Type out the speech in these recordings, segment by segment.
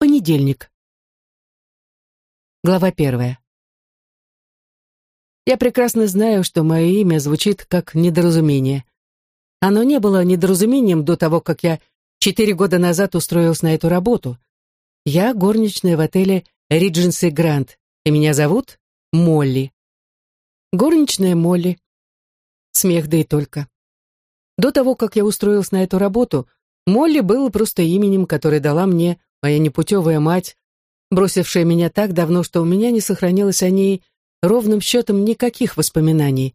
Понедельник. Глава первая. Я прекрасно знаю, что мое имя звучит как недоразумение. Оно не было недоразумением до того, как я четыре года назад устроился на эту работу. Я горничная в отеле Ридженси Гранд, и меня зовут Молли. Горничная Молли. Смех да и только. До того, как я устроился на эту работу, Молли было просто именем, которое дала мне моя непутевая мать, бросившая меня так давно, что у меня не сохранилось о ней ровным счетом никаких воспоминаний,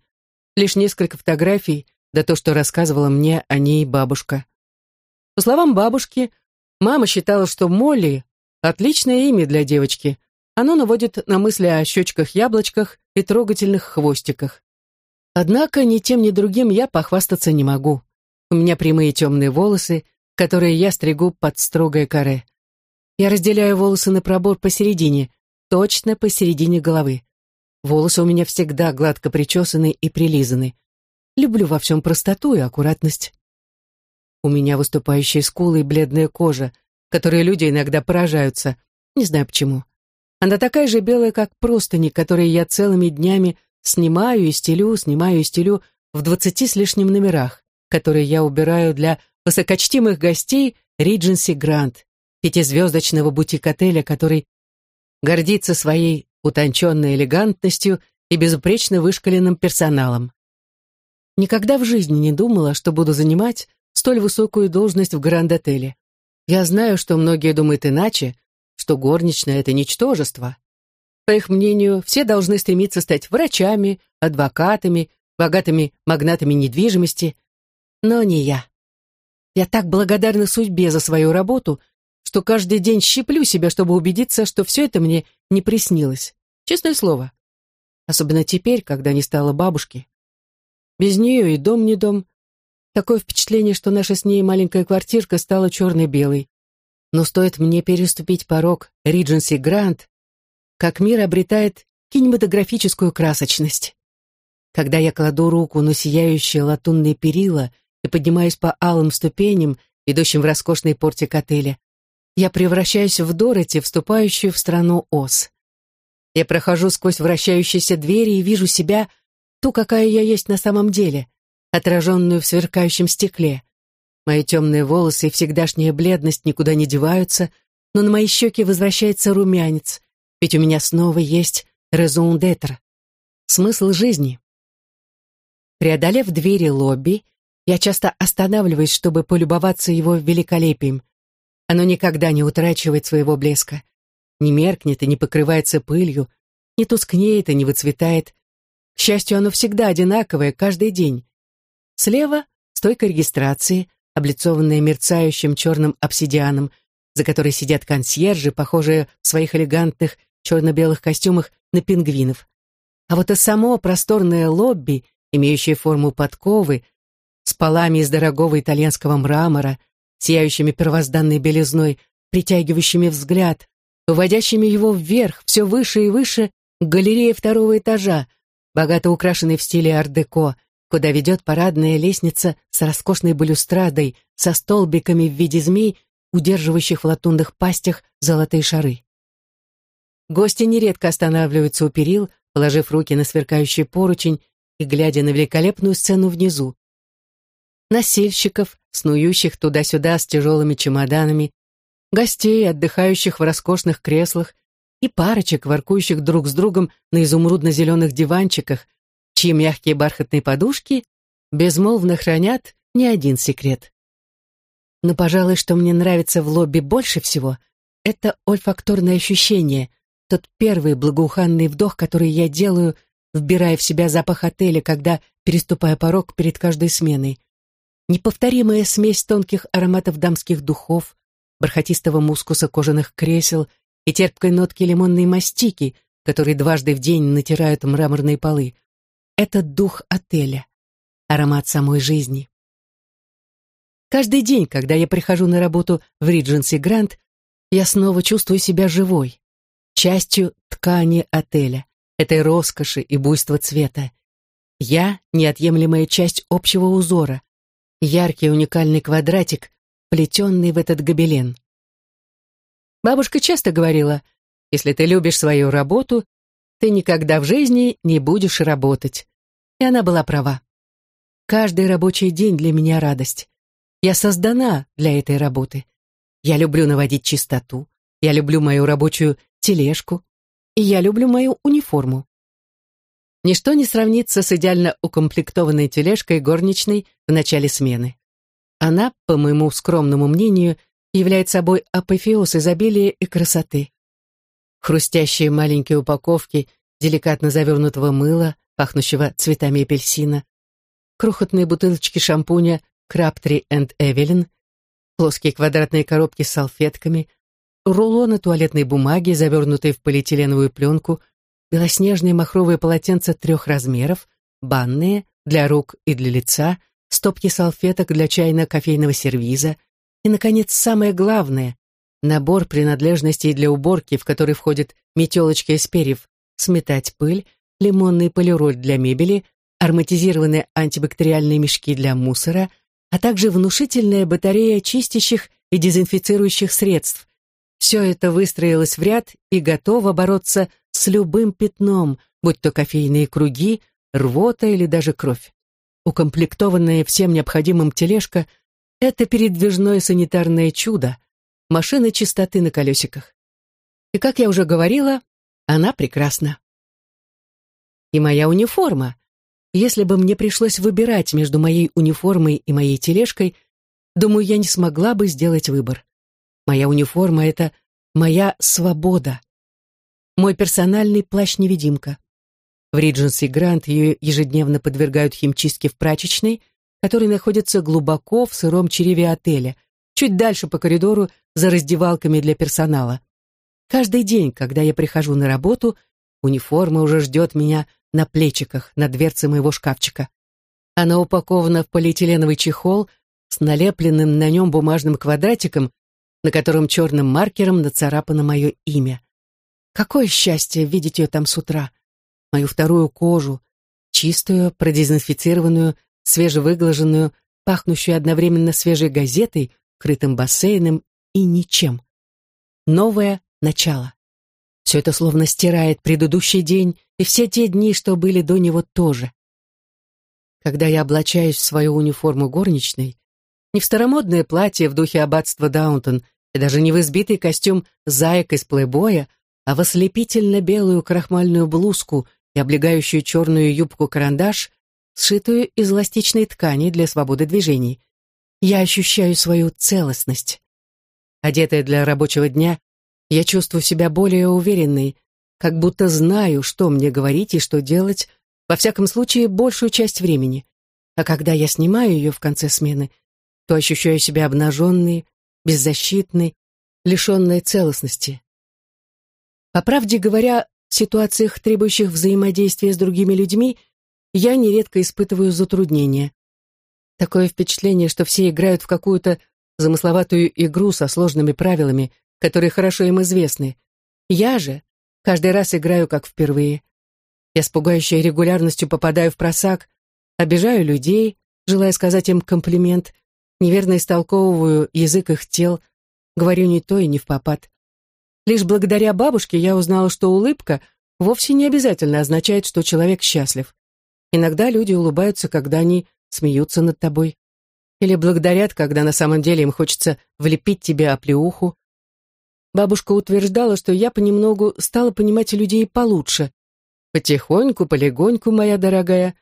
лишь несколько фотографий, да то, что рассказывала мне о ней бабушка. По словам бабушки, мама считала, что Молли — отличное имя для девочки. Оно наводит на мысли о щечках-яблочках и трогательных хвостиках. Однако ни тем, ни другим я похвастаться не могу. У меня прямые темные волосы, которые я стригу под строгое каре. Я разделяю волосы на пробор посередине, точно посередине головы. Волосы у меня всегда гладко причесаны и прилизаны. Люблю во всем простоту и аккуратность. У меня выступающие скулы и бледная кожа, которые люди иногда поражаются, не знаю почему. Она такая же белая, как простыни, которые я целыми днями снимаю и стелю, снимаю и стелю в двадцати с лишним номерах, которые я убираю для высокочтимых гостей Ридженси Грант, пятизвездочного бутик-отеля, который гордится своей утонченной элегантностью и безупречно вышкаленным персоналом. Никогда в жизни не думала, что буду занимать столь высокую должность в Гранд-отеле. Я знаю, что многие думают иначе, что горничная — это ничтожество. По их мнению, все должны стремиться стать врачами, адвокатами, богатыми магнатами недвижимости. Но не я. Я так благодарна судьбе за свою работу — что каждый день щиплю себя, чтобы убедиться, что все это мне не приснилось. Честное слово. Особенно теперь, когда не стало бабушки. Без нее и дом не дом. Такое впечатление, что наша с ней маленькая квартирка стала черно-белой. Но стоит мне переступить порог Ридженси Грант, как мир обретает кинематографическую красочность. Когда я кладу руку на сияющие латунные перила и поднимаюсь по алым ступеням, ведущим в роскошный портик отеля, я превращаюсь в Дороти, вступающую в страну Оз. Я прохожу сквозь вращающиеся двери и вижу себя, ту, какая я есть на самом деле, отраженную в сверкающем стекле. Мои темные волосы и всегдашняя бледность никуда не деваются, но на мои щеки возвращается румянец, ведь у меня снова есть резон d'être, смысл жизни. Преодолев двери лобби, я часто останавливаюсь, чтобы полюбоваться его великолепием. Оно никогда не утрачивает своего блеска, не меркнет и не покрывается пылью, не тускнеет и не выцветает. К счастью, оно всегда одинаковое, каждый день. Слева — стойка регистрации, облицованная мерцающим черным обсидианом, за которой сидят консьержи, похожие в своих элегантных черно-белых костюмах на пингвинов. А вот и само просторное лобби, имеющее форму подковы, с полами из дорогого итальянского мрамора — сияющими первозданной белизной, притягивающими взгляд, уводящими его вверх, все выше и выше, к галерее второго этажа, богато украшенной в стиле ар-деко, куда ведет парадная лестница с роскошной балюстрадой, со столбиками в виде змей, удерживающих в латунных пастях золотые шары. Гости нередко останавливаются у перил, положив руки на сверкающий поручень и глядя на великолепную сцену внизу носильщиков, снующих туда-сюда с тяжелыми чемоданами, гостей, отдыхающих в роскошных креслах, и парочек, воркующих друг с другом на изумрудно-зеленых диванчиках, чьи мягкие бархатные подушки безмолвно хранят не один секрет. Но, пожалуй, что мне нравится в лобби больше всего, это ольфакторное ощущение, тот первый благоуханный вдох, который я делаю, вбирая в себя запах отеля, когда переступая порог перед каждой сменой неповторимая смесь тонких ароматов дамских духов, бархатистого мускуса кожаных кресел и терпкой нотки лимонной мастики, которые дважды в день натирают мраморные полы. Это дух отеля, аромат самой жизни. Каждый день, когда я прихожу на работу в Ридженси Грант, я снова чувствую себя живой, частью ткани отеля, этой роскоши и буйства цвета. Я — неотъемлемая часть общего узора, яркий уникальный квадратик, плетенный в этот гобелен. Бабушка часто говорила, если ты любишь свою работу, ты никогда в жизни не будешь работать. И она была права. Каждый рабочий день для меня радость. Я создана для этой работы. Я люблю наводить чистоту. Я люблю мою рабочую тележку. И я люблю мою униформу. Ничто не сравнится с идеально укомплектованной тележкой горничной в начале смены. Она, по моему скромному мнению, является собой апофеоз изобилия и красоты. Хрустящие маленькие упаковки деликатно завернутого мыла, пахнущего цветами апельсина, крохотные бутылочки шампуня Crabtree энд Эвелин, плоские квадратные коробки с салфетками, рулоны туалетной бумаги, завернутые в полиэтиленовую пленку, белоснежные махровые полотенца трех размеров, банные, для рук и для лица, стопки салфеток для чайно-кофейного сервиза — и, наконец, самое главное — набор принадлежностей для уборки, в который входят метелочки из перьев, сметать пыль, лимонный полироль для мебели, ароматизированные антибактериальные мешки для мусора, а также внушительная батарея чистящих и дезинфицирующих средств. Все это выстроилось в ряд и готово бороться с любым пятном, будь то кофейные круги, рвота или даже кровь. Укомплектованная всем необходимым тележка — это передвижное санитарное чудо, машина чистоты на колесиках. И, как я уже говорила, она прекрасна. И моя униформа. Если бы мне пришлось выбирать между моей униформой и моей тележкой, думаю, я не смогла бы сделать выбор. Моя униформа — это моя свобода. Мой персональный плащ-невидимка. В Ридженси Грант ее ежедневно подвергают химчистке в прачечной — который находится глубоко в сыром чреве отеля, чуть дальше по коридору за раздевалками для персонала. Каждый день, когда я прихожу на работу, униформа уже ждет меня на плечиках, на дверце моего шкафчика. Она упакована в полиэтиленовый чехол с налепленным на нем бумажным квадратиком, на котором черным маркером нацарапано мое имя. Какое счастье видеть ее там с утра. Мою вторую кожу, чистую, продезинфицированную, свежевыглаженную, пахнущую одновременно свежей газетой, крытым бассейном и ничем. Новое начало. Все это словно стирает предыдущий день и все те дни, что были до него тоже. Когда я облачаюсь в свою униформу горничной, не в старомодное платье в духе аббатства Даунтон и даже не в избитый костюм заек из плейбоя, а в ослепительно белую крахмальную блузку и облегающую черную юбку-карандаш, сшитую из эластичной ткани для свободы движений. Я ощущаю свою целостность. Одетая для рабочего дня, я чувствую себя более уверенной, как будто знаю, что мне говорить и что делать, во всяком случае, большую часть времени. А когда я снимаю ее в конце смены, то ощущаю себя обнаженной, беззащитной, лишенной целостности. По правде говоря, в ситуациях, требующих взаимодействия с другими людьми, я нередко испытываю затруднения. Такое впечатление, что все играют в какую-то замысловатую игру со сложными правилами, которые хорошо им известны. Я же каждый раз играю как впервые. Я с пугающей регулярностью попадаю в просак, обижаю людей, желая сказать им комплимент, неверно истолковываю язык их тел, говорю не то и не в попад. Лишь благодаря бабушке я узнала, что улыбка вовсе не обязательно означает, что человек счастлив. Иногда люди улыбаются, когда они смеются над тобой. Или благодарят, когда на самом деле им хочется влепить тебе оплеуху. Бабушка утверждала, что я понемногу стала понимать людей получше. Потихоньку, полегоньку, моя дорогая.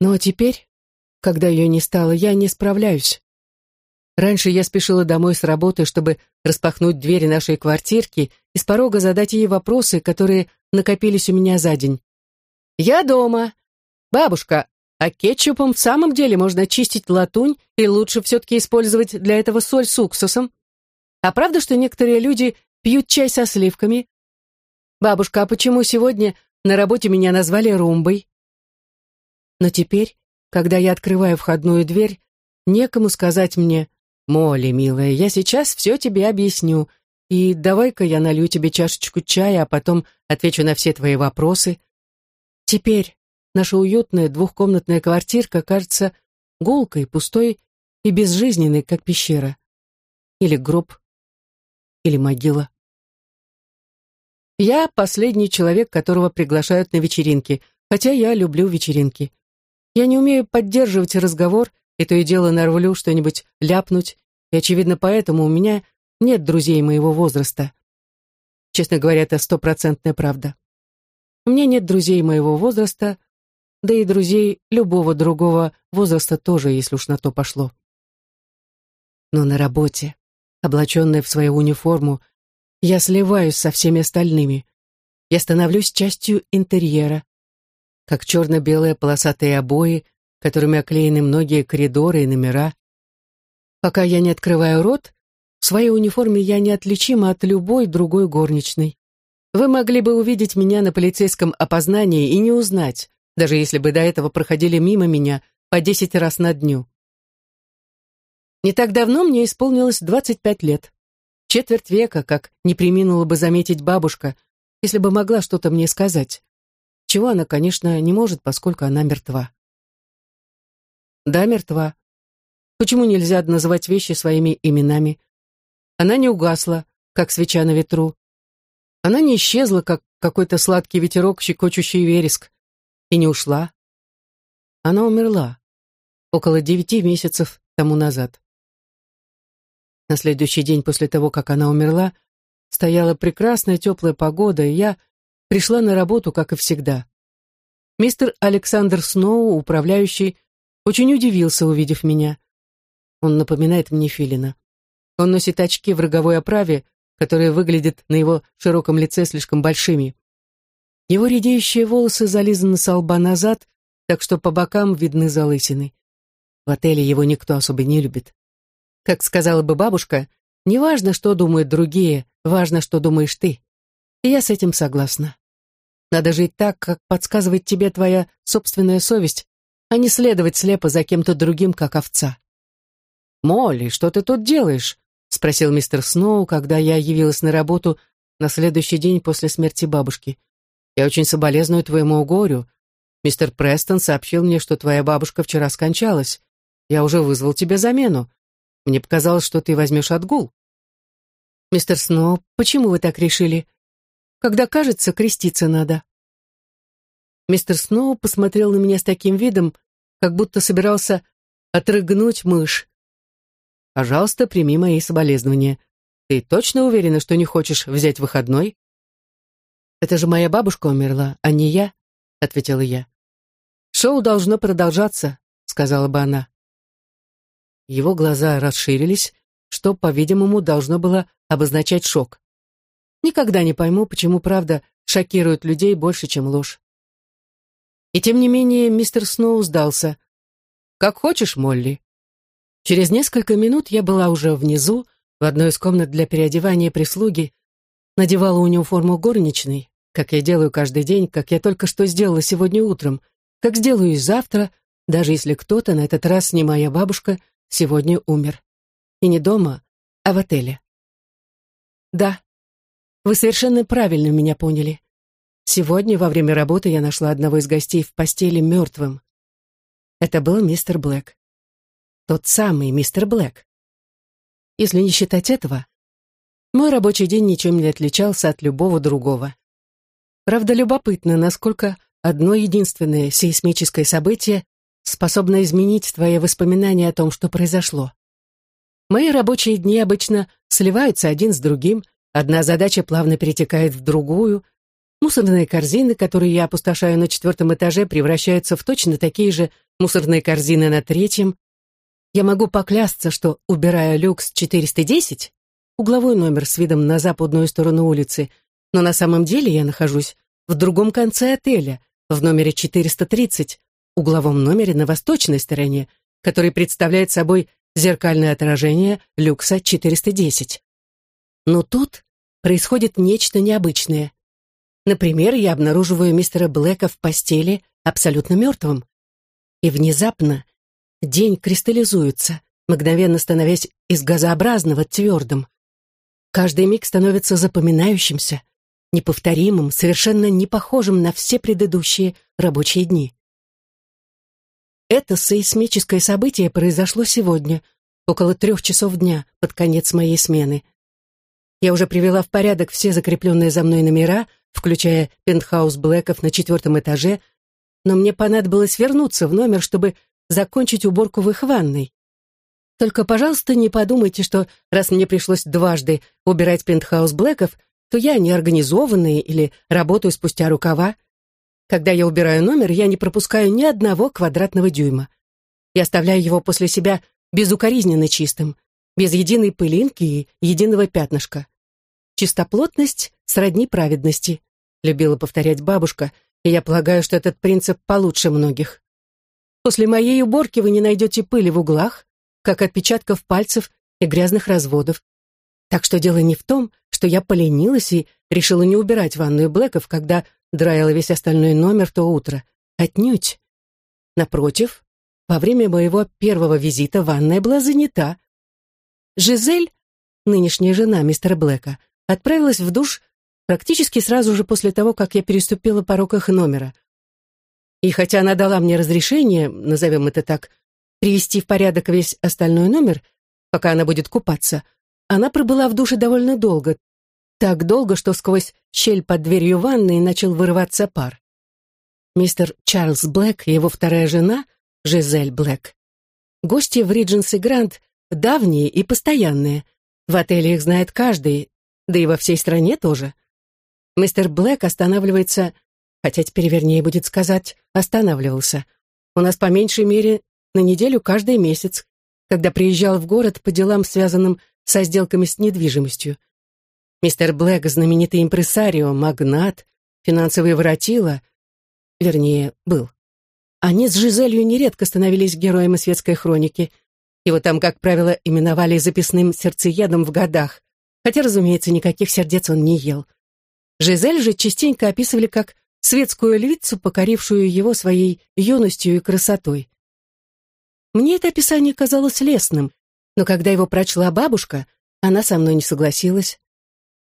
Но теперь, когда ее не стало, я не справляюсь. Раньше я спешила домой с работы, чтобы распахнуть двери нашей квартирки и с порога задать ей вопросы, которые накопились у меня за день. «Я дома. «Бабушка, а кетчупом в самом деле можно очистить латунь, и лучше все-таки использовать для этого соль с уксусом? А правда, что некоторые люди пьют чай со сливками? Бабушка, а почему сегодня на работе меня назвали румбой?» Но теперь, когда я открываю входную дверь, некому сказать мне, «Молли, милая, я сейчас все тебе объясню, и давай-ка я налью тебе чашечку чая, а потом отвечу на все твои вопросы». Теперь, наша уютная двухкомнатная квартирка кажется гулкой, пустой и безжизненной, как пещера. Или гроб, или могила. Я последний человек, которого приглашают на вечеринки, хотя я люблю вечеринки. Я не умею поддерживать разговор, и то и дело нарвлю что-нибудь ляпнуть, и, очевидно, поэтому у меня нет друзей моего возраста. Честно говоря, это стопроцентная правда. У меня нет друзей моего возраста, да и друзей любого другого возраста тоже, если уж на то пошло. Но на работе, облаченная в свою униформу, я сливаюсь со всеми остальными. Я становлюсь частью интерьера, как черно-белые полосатые обои, которыми оклеены многие коридоры и номера. Пока я не открываю рот, в своей униформе я неотличима от любой другой горничной. Вы могли бы увидеть меня на полицейском опознании и не узнать, даже если бы до этого проходили мимо меня по десять раз на дню. Не так давно мне исполнилось 25 лет. Четверть века, как не приминула бы заметить бабушка, если бы могла что-то мне сказать. Чего она, конечно, не может, поскольку она мертва. Да, мертва. Почему нельзя называть вещи своими именами? Она не угасла, как свеча на ветру. Она не исчезла, как какой-то сладкий ветерок, щекочущий вереск, и не ушла. Она умерла около девяти месяцев тому назад. На следующий день после того, как она умерла, стояла прекрасная теплая погода, и я пришла на работу, как и всегда. Мистер Александр Сноу, управляющий, очень удивился, увидев меня. Он напоминает мне Филина. Он носит очки в роговой оправе, которые выглядят на его широком лице слишком большими. Его редеющие волосы зализаны со лба назад, так что по бокам видны залысины. В отеле его никто особо не любит. Как сказала бы бабушка, не важно, что думают другие, важно, что думаешь ты. Я с этим согласна. Надо жить так, как подсказывает тебе твоя собственная совесть, а не следовать слепо за кем-то другим, как овца. «Молли, что ты тут делаешь?» — спросил мистер Сноу, когда я явилась на работу на следующий день после смерти бабушки. «Я очень соболезную твоему горю. Мистер Престон сообщил мне, что твоя бабушка вчера скончалась. Я уже вызвал тебе замену. Мне показалось, что ты возьмешь отгул. Мистер Сноу, почему вы так решили? Когда кажется, креститься надо. Мистер Сноу посмотрел на меня с таким видом, как будто собирался отрыгнуть мышь. Пожалуйста, прими мои соболезнования. Ты точно уверена, что не хочешь взять выходной? Это же моя бабушка умерла, а не я, ответила я. Шоу должно продолжаться, сказала бы она. Его глаза расширились, что, по-видимому, должно было обозначать шок. Никогда не пойму, почему правда шокирует людей больше, чем ложь. И тем не менее мистер Сноу сдался. «Как хочешь, Молли». Через несколько минут я была уже внизу, в одной из комнат для переодевания прислуги, надевала униформу горничной, как я делаю каждый день, как я только что сделала сегодня утром, как сделаю и завтра, даже если кто-то, на этот раз не моя бабушка, сегодня умер. И не дома, а в отеле. Да, вы совершенно правильно меня поняли. Сегодня во время работы я нашла одного из гостей в постели мертвым. Это был мистер Блэк. Тот самый мистер Блэк. Если не считать этого, мой рабочий день ничем не отличался от любого другого. Правда, любопытно, насколько одно единственное сейсмическое событие способна изменить твои воспоминания о том, что произошло. Мои рабочие дни обычно сливаются один с другим, одна задача плавно перетекает в другую, мусорные корзины, которые я опустошаю на четвертом этаже, превращаются в точно такие же мусорные корзины на третьем. Я могу поклясться, что, убирая люкс 410, угловой номер с видом на западную сторону улицы, но на самом деле я нахожусь в другом конце отеля, в номере 430, угловом номере на восточной стороне, который представляет собой зеркальное отражение люкса 410. Но тут происходит нечто необычное. Например, я обнаруживаю мистера Блэка в постели абсолютно мертвым. И внезапно день кристаллизуется, мгновенно становясь из газообразного твердым. Каждый миг становится запоминающимся, неповторимым, совершенно не похожим на все предыдущие рабочие дни. Это сейсмическое событие произошло сегодня, около трех часов дня, под конец моей смены. Я уже привела в порядок все закрепленные за мной номера, включая пентхаус Блэков на четвертом этаже, но мне понадобилось вернуться в номер, чтобы закончить уборку в их ванной. Только, пожалуйста, не подумайте, что раз мне пришлось дважды убирать пентхаус Блэков, то я неорганизованный или работаю спустя рукава. Когда я убираю номер, я не пропускаю ни одного квадратного дюйма. Я оставляю его после себя безукоризненно чистым, без единой пылинки и единого пятнышка. Чистоплотность сродни праведности, любила повторять бабушка, и я полагаю, что этот принцип получше многих. После моей уборки вы не найдете пыли в углах, как отпечатков пальцев и грязных разводов. Так что дело не в том, что я поленилась и решила не убирать ванную Блэков, когда драила весь остальной номер то утро. Отнюдь. Напротив, во время моего первого визита ванная была занята. Жизель, нынешняя жена мистера Блэка, отправилась в душ практически сразу же после того, как я переступила порог их номера. И хотя она дала мне разрешение, назовем это так, привести в порядок весь остальной номер, пока она будет купаться, она пробыла в душе довольно долго, так долго, что сквозь щель под дверью ванной начал вырываться пар. Мистер Чарльз Блэк и его вторая жена, Жизель Блэк, гости в Ридженси Гранд давние и постоянные. В отеле их знает каждый, да и во всей стране тоже. Мистер Блэк останавливается, хотя теперь вернее будет сказать, останавливался. У нас по меньшей мере на неделю каждый месяц, когда приезжал в город по делам, связанным со сделками с недвижимостью. Мистер Блэк — знаменитый импресарио, магнат, финансовый воротила, вернее, был. Они с Жизелью нередко становились героями светской хроники. Его там, как правило, именовали записным сердцеедом в годах, хотя, разумеется, никаких сердец он не ел. Жизель же частенько описывали как светскую львицу, покорившую его своей юностью и красотой. Мне это описание казалось лестным, но когда его прочла бабушка, она со мной не согласилась.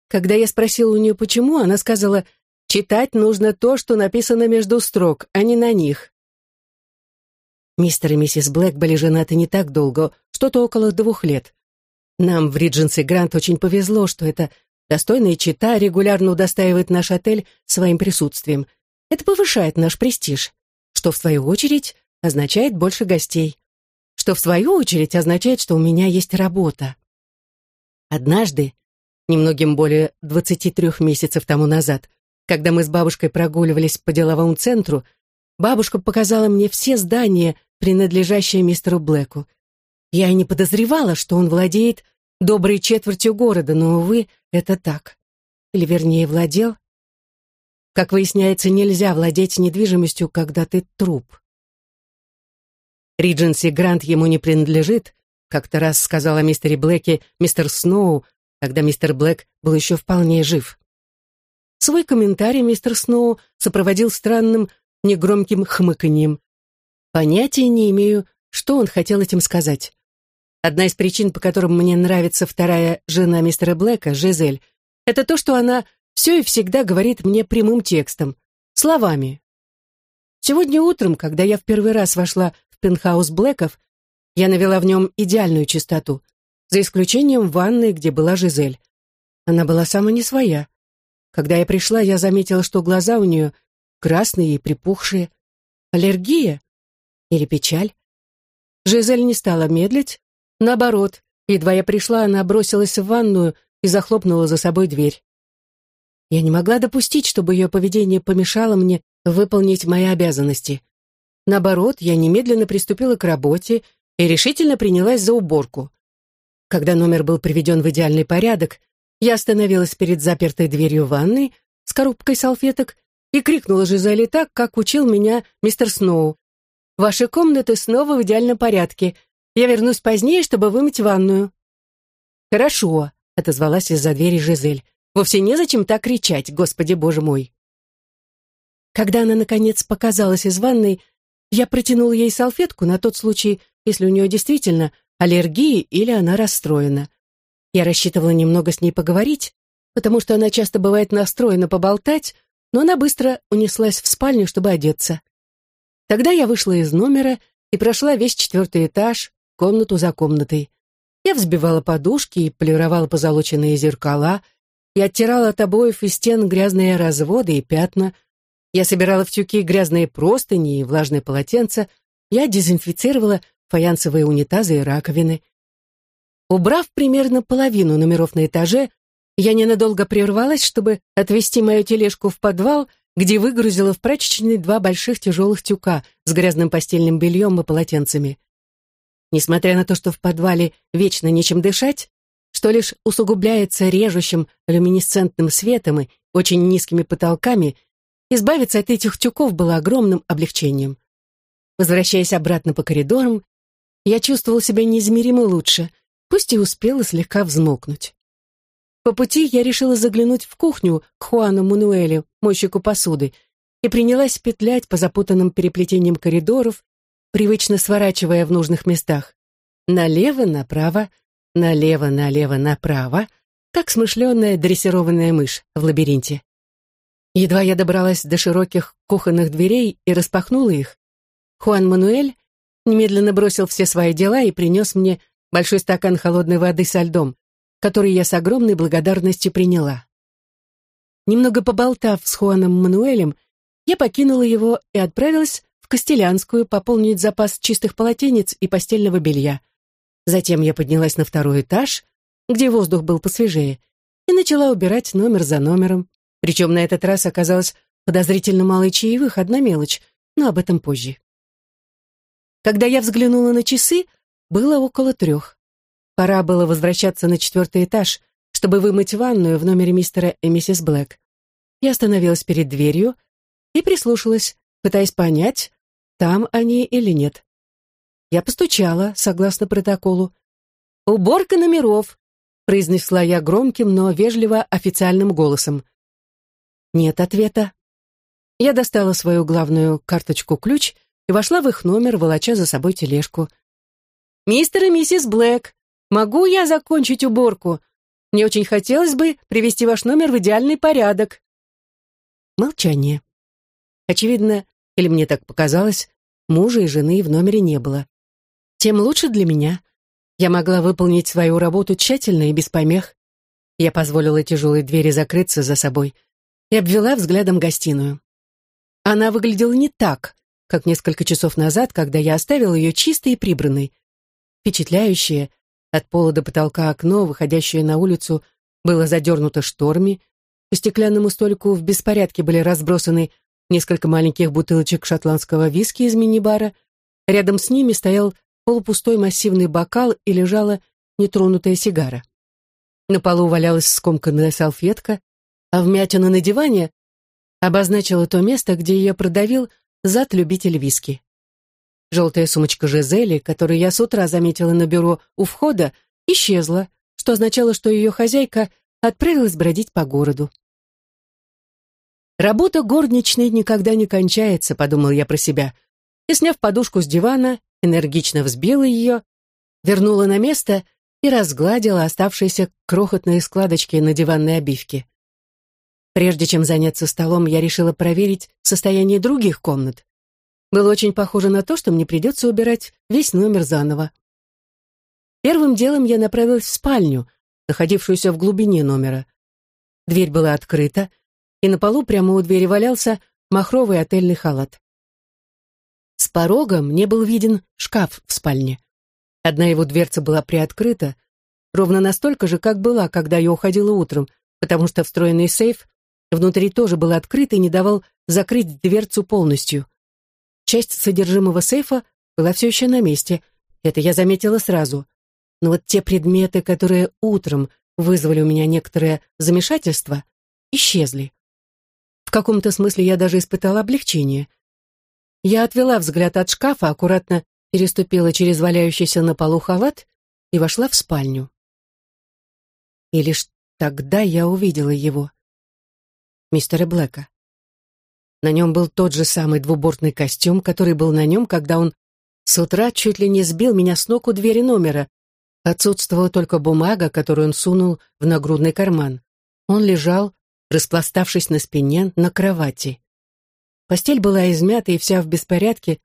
Когда я спросила у нее, почему, она сказала, «Читать нужно то, что написано между строк, а не на них». Мистер и миссис Блэк были женаты не так долго, что-то около двух лет. Нам в Ридженси Грант очень повезло, что эта достойная чита регулярно удостаивает наш отель своим присутствием. Это повышает наш престиж, что, в свою очередь, означает больше гостей что в свою очередь означает, что у меня есть работа. Однажды, немногим более 23 месяцев тому назад, когда мы с бабушкой прогуливались по деловому центру, бабушка показала мне все здания, принадлежащие мистеру Блэку. Я и не подозревала, что он владеет доброй четвертью города, но, увы, это так. Или, вернее, владел. Как выясняется, нельзя владеть недвижимостью, когда ты труп. Ридженси Грант ему не принадлежит, как-то раз сказала мистере Блэке мистер Сноу, когда мистер Блэк был еще вполне жив. Свой комментарий мистер Сноу сопроводил странным, негромким хмыканьем. Понятия не имею, что он хотел этим сказать. Одна из причин, по которым мне нравится вторая жена мистера Блэка, Жизель, это то, что она все и всегда говорит мне прямым текстом, словами. Сегодня утром, когда я в первый раз вошла пентхаус Блэков, я навела в нем идеальную чистоту, за исключением ванной, где была Жизель. Она была сама не своя. Когда я пришла, я заметила, что глаза у нее красные и припухшие. Аллергия? Или печаль? Жизель не стала медлить. Наоборот, едва я пришла, она бросилась в ванную и захлопнула за собой дверь. Я не могла допустить, чтобы ее поведение помешало мне выполнить мои обязанности. Наоборот, я немедленно приступила к работе и решительно принялась за уборку. Когда номер был приведен в идеальный порядок, я остановилась перед запертой дверью ванной с коробкой салфеток и крикнула Жизели так, как учил меня мистер Сноу. «Ваши комнаты снова в идеальном порядке. Я вернусь позднее, чтобы вымыть ванную». «Хорошо», — отозвалась из-за двери Жизель. «Вовсе незачем так кричать, Господи Боже мой». Когда она, наконец, показалась из ванной, я протянул ей салфетку на тот случай, если у нее действительно аллергия или она расстроена. Я рассчитывала немного с ней поговорить, потому что она часто бывает настроена поболтать, но она быстро унеслась в спальню, чтобы одеться. Тогда я вышла из номера и прошла весь четвертый этаж, комнату за комнатой. Я взбивала подушки и полировала позолоченные зеркала, я оттирала от обоев и стен грязные разводы и пятна, я собирала в тюки грязные простыни и влажные полотенца, я дезинфицировала фаянсовые унитазы и раковины. Убрав примерно половину номеров на этаже, я ненадолго прервалась, чтобы отвезти мою тележку в подвал, где выгрузила в прачечной два больших тяжелых тюка с грязным постельным бельем и полотенцами. Несмотря на то, что в подвале вечно нечем дышать, что лишь усугубляется режущим люминесцентным светом и очень низкими потолками, избавиться от этих тюков было огромным облегчением. Возвращаясь обратно по коридорам, я чувствовал себя неизмеримо лучше, пусть и успела слегка взмокнуть. По пути я решила заглянуть в кухню к Хуану Мануэлю, мойщику посуды, и принялась петлять по запутанным переплетениям коридоров, привычно сворачивая в нужных местах. Налево, направо, налево, налево, направо, как смышленая дрессированная мышь в лабиринте. Едва я добралась до широких кухонных дверей и распахнула их, Хуан Мануэль немедленно бросил все свои дела и принес мне большой стакан холодной воды со льдом, который я с огромной благодарностью приняла. Немного поболтав с Хуаном Мануэлем, я покинула его и отправилась в Костелянскую пополнить запас чистых полотенец и постельного белья. Затем я поднялась на второй этаж, где воздух был посвежее, и начала убирать номер за номером. Причем на этот раз оказалось подозрительно мало чаевых, одна мелочь, но об этом позже. Когда я взглянула на часы, было около трех. Пора было возвращаться на четвертый этаж, чтобы вымыть ванную в номере мистера и миссис Блэк. Я остановилась перед дверью и прислушалась, пытаясь понять, там они или нет. Я постучала, согласно протоколу. «Уборка номеров», — произнесла я громким, но вежливо официальным голосом. Нет ответа. Я достала свою главную карточку-ключ и вошла в их номер, волоча за собой тележку. «Мистер и миссис Блэк, могу я закончить уборку? Мне очень хотелось бы привести ваш номер в идеальный порядок». Молчание. Очевидно, или мне так показалось, мужа и жены в номере не было. Тем лучше для меня. Я могла выполнить свою работу тщательно и без помех. Я позволила тяжелой двери закрыться за собой и обвела взглядом гостиную. Она выглядела не так, как несколько часов назад, когда я оставил ее чистой и прибранной. Впечатляющее, от пола до потолка окно, выходящее на улицу, было задернуто шторами, по стеклянному столику в беспорядке были разбросаны несколько маленьких бутылочек шотландского виски из мини-бара, рядом с ними стоял полупустой массивный бокал и лежала нетронутая сигара. На полу валялась скомканная салфетка, а вмятина на диване обозначила то место, где ее продавил зад любитель виски. Желтая сумочка Жизели, которую я с утра заметила на бюро у входа, исчезла, что означало, что ее хозяйка отправилась бродить по городу. «Работа горничной никогда не кончается», — подумал я про себя, и, сняв подушку с дивана, энергично взбила ее, вернула на место и разгладила оставшиеся крохотные складочки на диванной обивке. Прежде чем заняться столом, я решила проверить состояние других комнат. Было очень похоже на то, что мне придется убирать весь номер заново. Первым делом я направилась в спальню, находившуюся в глубине номера. Дверь была открыта, и на полу прямо у двери валялся махровый отельный халат. С порога мне был виден шкаф в спальне. Одна его дверца была приоткрыта, ровно настолько же, как была, когда я уходила утром, потому что встроенный сейф Внутри тоже был открыт и не давал закрыть дверцу полностью. Часть содержимого сейфа была все еще на месте. Это я заметила сразу. Но вот те предметы, которые утром вызвали у меня некоторое замешательство, исчезли. В каком-то смысле я даже испытала облегчение. Я отвела взгляд от шкафа, аккуратно переступила через валяющийся на полу халат и вошла в спальню. И лишь тогда я увидела его мистера Блэка. На нем был тот же самый двубортный костюм, который был на нем, когда он с утра чуть ли не сбил меня с ног у двери номера. Отсутствовала только бумага, которую он сунул в нагрудный карман. Он лежал, распластавшись на спине, на кровати. Постель была измята и вся в беспорядке,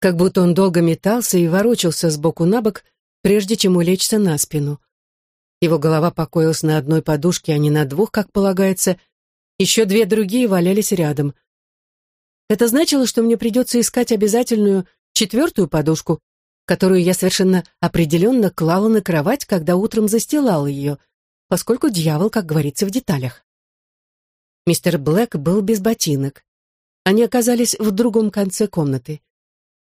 как будто он долго метался и ворочался с боку на бок, прежде чем улечься на спину. Его голова покоилась на одной подушке, а не на двух, как полагается. Еще две другие валялись рядом. Это значило, что мне придется искать обязательную четвертую подушку, которую я совершенно определенно клала на кровать, когда утром застилала ее, поскольку дьявол, как говорится, в деталях. Мистер Блэк был без ботинок. Они оказались в другом конце комнаты.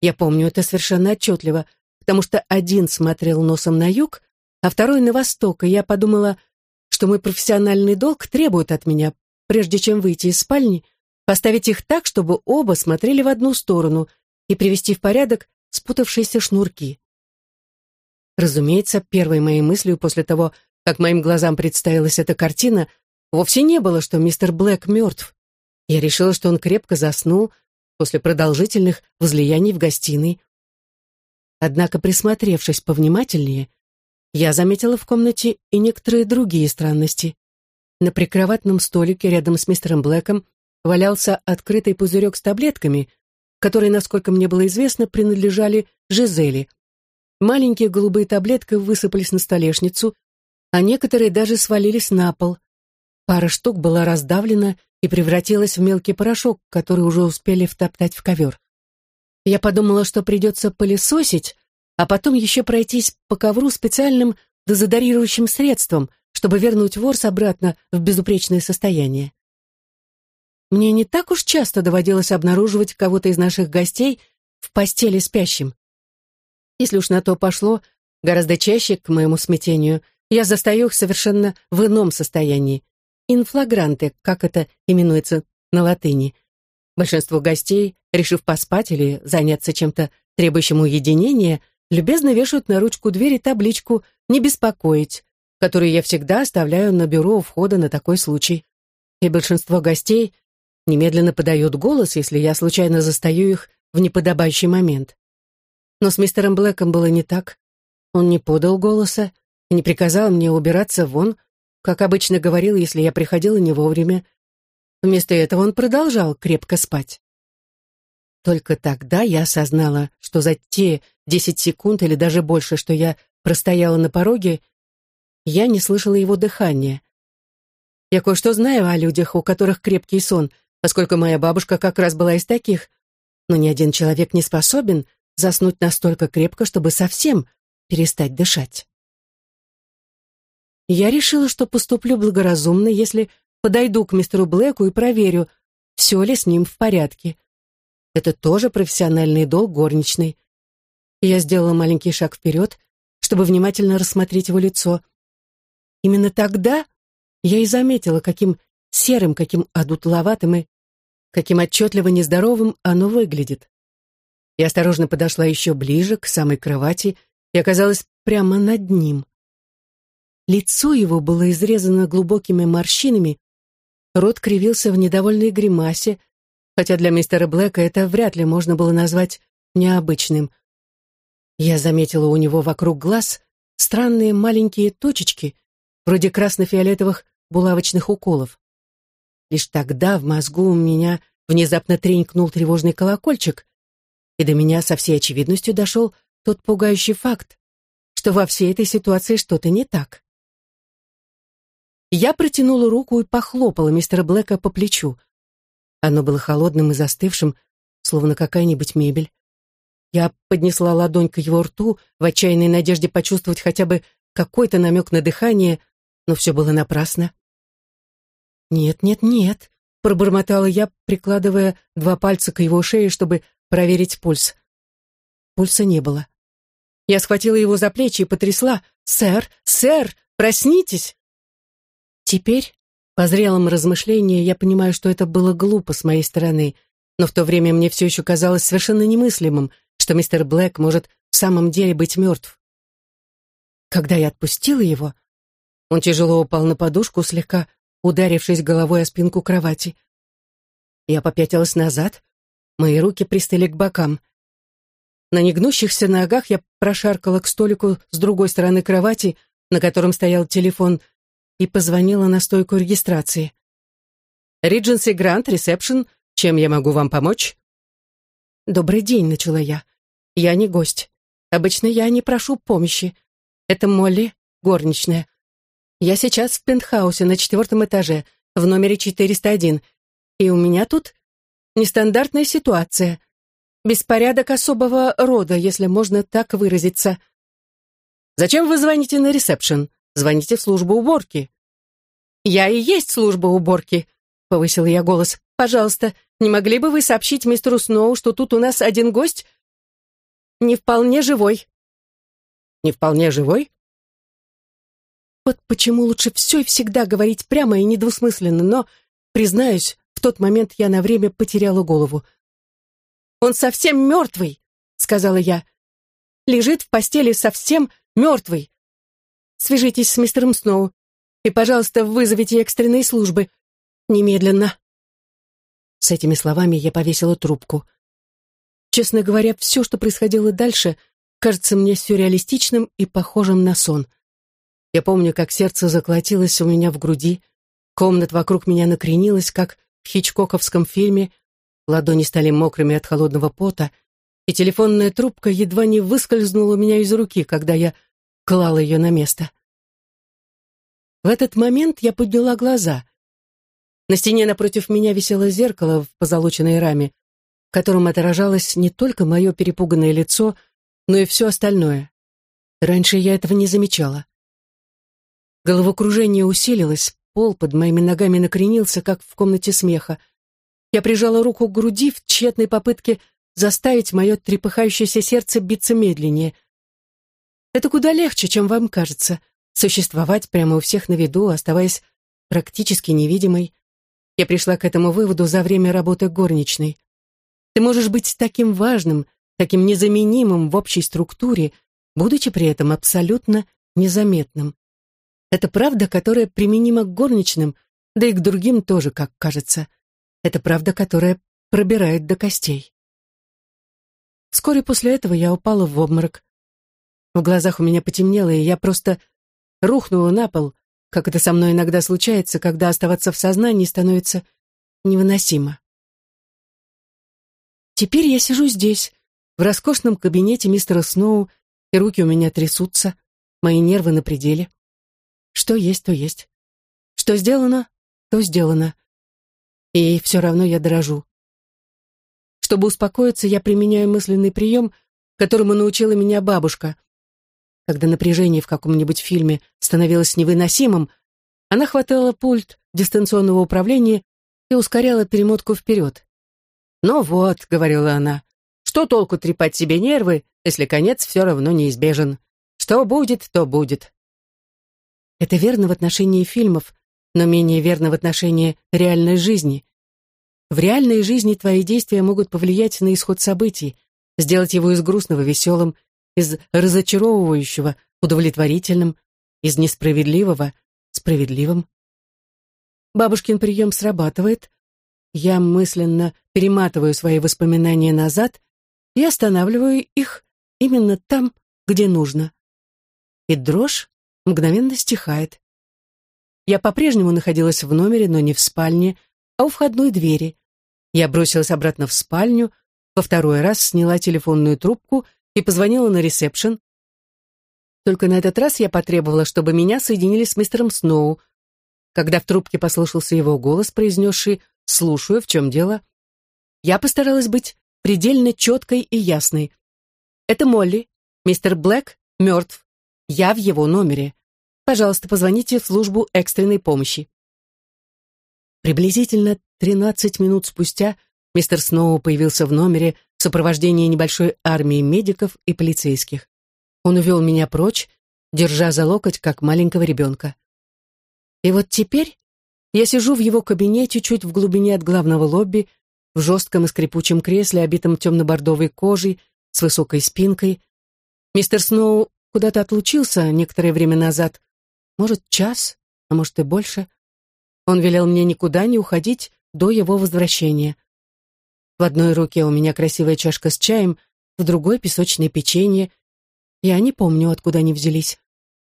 Я помню это совершенно отчетливо, потому что один смотрел носом на юг, а второй на восток, и я подумала, что мой профессиональный долг требует от меня, прежде чем выйти из спальни, поставить их так, чтобы оба смотрели в одну сторону и привести в порядок спутавшиеся шнурки. Разумеется, первой моей мыслью после того, как моим глазам представилась эта картина, вовсе не было, что мистер Блэк мертв. Я решила, что он крепко заснул после продолжительных возлияний в гостиной. Однако, присмотревшись повнимательнее, я заметила в комнате и некоторые другие странности. На прикроватном столике рядом с мистером Блэком валялся открытый пузырек с таблетками, которые, насколько мне было известно, принадлежали Жизели. Маленькие голубые таблетки высыпались на столешницу, а некоторые даже свалились на пол. Пара штук была раздавлена и превратилась в мелкий порошок, который уже успели втоптать в ковер. Я подумала, что придется пылесосить, а потом еще пройтись по ковру специальным дезодорирующим средством, чтобы вернуть ворс обратно в безупречное состояние. Мне не так уж часто доводилось обнаруживать кого-то из наших гостей в постели спящим. Если уж на то пошло, гораздо чаще, к моему смятению, я застаю их совершенно в ином состоянии. Инфлагранты, как это именуется на латыни. Большинство гостей, решив поспать или заняться чем-то требующим уединения, любезно вешают на ручку двери табличку «Не беспокоить», которую я всегда оставляю на бюро у входа на такой случай. И большинство гостей немедленно подает голос, если я случайно застаю их в неподобающий момент. Но с мистером Блэком было не так. Он не подал голоса и не приказал мне убираться вон, как обычно говорил, если я приходила не вовремя. Вместо этого он продолжал крепко спать. Только тогда я осознала, что за те десять секунд или даже больше, что я простояла на пороге, я не слышала его дыхания. Я кое-что знаю о людях, у которых крепкий сон, поскольку моя бабушка как раз была из таких, но ни один человек не способен заснуть настолько крепко, чтобы совсем перестать дышать. Я решила, что поступлю благоразумно, если подойду к мистеру Блэку и проверю, все ли с ним в порядке. Это тоже профессиональный долг горничной. я сделала маленький шаг вперед, чтобы внимательно рассмотреть его лицо. Именно тогда я и заметила, каким серым, каким одутловатым и каким отчетливо нездоровым оно выглядит. Я осторожно подошла еще ближе, к самой кровати, и оказалась прямо над ним. Лицо его было изрезано глубокими морщинами, рот кривился в недовольной гримасе, хотя для мистера Блэка это вряд ли можно было назвать необычным. Я заметила у него вокруг глаз странные маленькие точечки, вроде красно-фиолетовых булавочных уколов. Лишь тогда в мозгу у меня внезапно тренькнул тревожный колокольчик, и до меня со всей очевидностью дошел тот пугающий факт, что во всей этой ситуации что-то не так. Я протянула руку и похлопала мистера Блэка по плечу. Оно было холодным и застывшим, словно какая-нибудь мебель. Я поднесла ладонь к его рту в отчаянной надежде почувствовать хотя бы какой-то намек на дыхание, но все было напрасно. «Нет, нет, нет», — пробормотала я, прикладывая два пальца к его шее, чтобы проверить пульс. Пульса не было. Я схватила его за плечи и потрясла. «Сэр, сэр, проснитесь!» Теперь, по зрелым размышлениям, я понимаю, что это было глупо с моей стороны, но в то время мне все еще казалось совершенно немыслимым, что мистер Блэк может в самом деле быть мертв. Когда я отпустила его, он тяжело упал на подушку, слегка ударившись головой о спинку кровати. Я попятилась назад, мои руки пристали к бокам. На негнущихся ногах я прошаркала к столику с другой стороны кровати, на котором стоял телефон, и позвонила на стойку регистрации. «Ридженси Грант, ресепшн, чем я могу вам помочь?» «Добрый день», — начала я. «Я не гость. Обычно я не прошу помощи. Это Молли, горничная. Я сейчас в пентхаусе на четвертом этаже, в номере 401, и у меня тут нестандартная ситуация. Беспорядок особого рода, если можно так выразиться. Зачем вы звоните на ресепшн? Звоните в службу уборки. Я и есть служба уборки, повысил я голос. Пожалуйста, не могли бы вы сообщить мистеру Сноу, что тут у нас один гость не вполне живой? Не вполне живой? Вот почему лучше все и всегда говорить прямо и недвусмысленно, но, признаюсь, в тот момент я на время потеряла голову. «Он совсем мертвый», — сказала я. «Лежит в постели совсем мертвый. Свяжитесь с мистером Сноу и, пожалуйста, вызовите экстренные службы. Немедленно». С этими словами я повесила трубку. Честно говоря, все, что происходило дальше, кажется мне сюрреалистичным и похожим на сон — я помню, как сердце заколотилось у меня в груди, комната вокруг меня накренилась, как в хичкоковском фильме, ладони стали мокрыми от холодного пота, и телефонная трубка едва не выскользнула у меня из руки, когда я клала ее на место. В этот момент я подняла глаза. На стене напротив меня висело зеркало в позолоченной раме, в котором отражалось не только мое перепуганное лицо, но и все остальное. Раньше я этого не замечала. Головокружение усилилось, пол под моими ногами накренился, как в комнате смеха. Я прижала руку к груди в тщетной попытке заставить мое трепыхающееся сердце биться медленнее. Это куда легче, чем вам кажется, существовать прямо у всех на виду, оставаясь практически невидимой. Я пришла к этому выводу за время работы горничной. Ты можешь быть таким важным, таким незаменимым в общей структуре, будучи при этом абсолютно незаметным. Это правда, которая применима к горничным, да и к другим тоже, как кажется. Это правда, которая пробирает до костей. Вскоре после этого я упала в обморок. В глазах у меня потемнело, и я просто рухнула на пол, как это со мной иногда случается, когда оставаться в сознании становится невыносимо. Теперь я сижу здесь, в роскошном кабинете мистера Сноу, и руки у меня трясутся, мои нервы на пределе. Что есть, то есть. Что сделано, то сделано. И все равно я дрожу. Чтобы успокоиться, я применяю мысленный прием, которому научила меня бабушка. Когда напряжение в каком-нибудь фильме становилось невыносимым, она хватала пульт дистанционного управления и ускоряла перемотку вперед. «Ну вот», — говорила она, — «что толку трепать себе нервы, если конец все равно неизбежен? Что будет, то будет». Это верно в отношении фильмов, но менее верно в отношении реальной жизни. В реальной жизни твои действия могут повлиять на исход событий, сделать его из грустного веселым, из разочаровывающего удовлетворительным, из несправедливого справедливым. Бабушкин прием срабатывает. Я мысленно перематываю свои воспоминания назад и останавливаю их именно там, где нужно. И дрожь мгновенно стихает. Я по-прежнему находилась в номере, но не в спальне, а у входной двери. Я бросилась обратно в спальню, во второй раз сняла телефонную трубку и позвонила на ресепшн. Только на этот раз я потребовала, чтобы меня соединили с мистером Сноу. Когда в трубке послышался его голос, произнесший «слушаю, в чем дело», я постаралась быть предельно четкой и ясной. «Это Молли. Мистер Блэк мертв. Я в его номере. Пожалуйста, позвоните в службу экстренной помощи. Приблизительно 13 минут спустя мистер Сноу появился в номере в сопровождении небольшой армии медиков и полицейских. Он увел меня прочь, держа за локоть, как маленького ребенка. И вот теперь я сижу в его кабинете чуть в глубине от главного лобби, в жестком и скрипучем кресле, обитом темно-бордовой кожей, с высокой спинкой. Мистер Сноу куда-то отлучился некоторое время назад, может, час, а может и больше. Он велел мне никуда не уходить до его возвращения. В одной руке у меня красивая чашка с чаем, в другой — песочное печенье. Я не помню, откуда они взялись.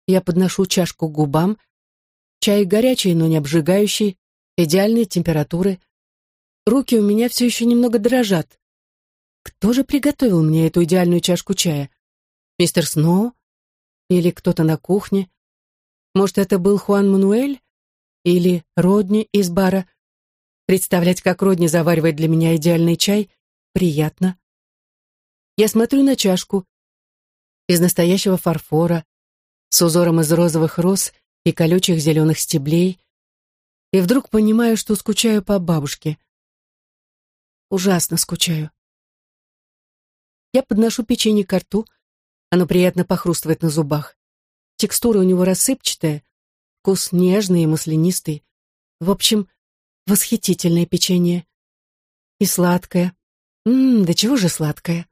Я подношу чашку к губам. Чай горячий, но не обжигающий, идеальной температуры. Руки у меня все еще немного дрожат. Кто же приготовил мне эту идеальную чашку чая? Мистер Сноу? Или кто-то на кухне? Может, это был Хуан Мануэль? Или Родни из бара? Представлять, как Родни заваривает для меня идеальный чай, приятно. Я смотрю на чашку из настоящего фарфора, с узором из розовых роз и колючих зеленых стеблей, и вдруг понимаю, что скучаю по бабушке. Ужасно скучаю. Я подношу печенье к рту, оно приятно похрустывает на зубах. Текстура у него рассыпчатая, вкус нежный и маслянистый. В общем, восхитительное печенье. И сладкое. Ммм, да чего же сладкое.